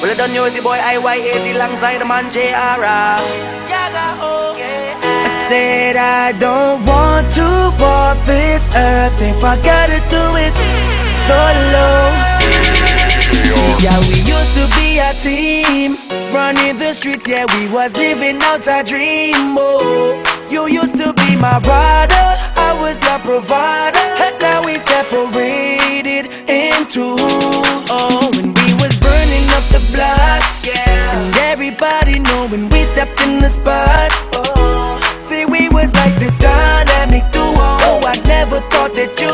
Well, I done know boy IY80 alongside the man JR. Yaga, okay. I said I don't want to walk this earth if I gotta do it solo. Yeah, we used to be a team, running the streets. Yeah, we was living out our dream. Oh, you used to be my brother, I was your provider. And now we separated into. Everybody know when we stepped in the spot. Oh, see we was like the dynamic duo. Oh, I never thought that you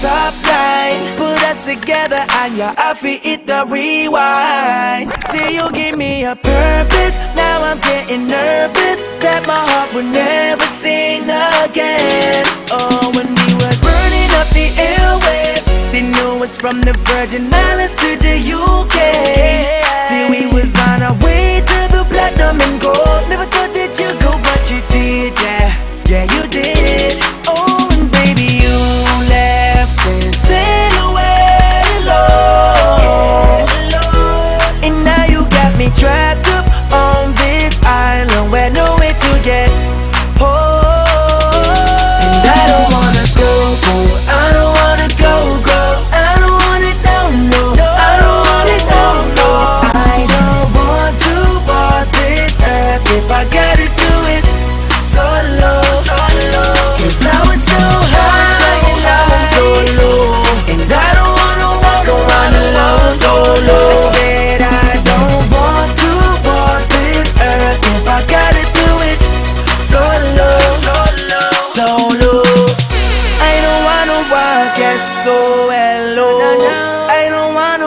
top line. Put us together and your outfit hit the rewind. See you give me a purpose. Now I'm getting nervous that my heart will never sing again. Oh, when we was burning up the airwaves, they knew us from the Virgin Islands to the UK. See, we was on our way to the platinum and gold. Never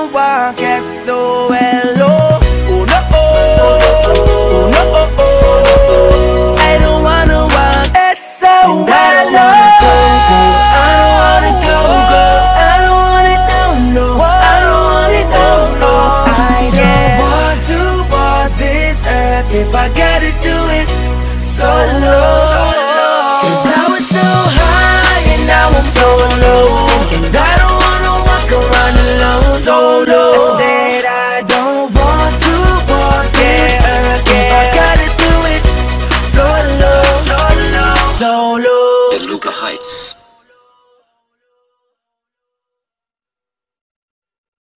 walk as so hello. Oh no, oh no, oh, oh. I don't wanna as so hello. I don't wanna go, go. I don't want no, no. I don't want no, no. I don't want to walk this earth if I gotta do it solo. Cause I was so high and now I'm so low. lights.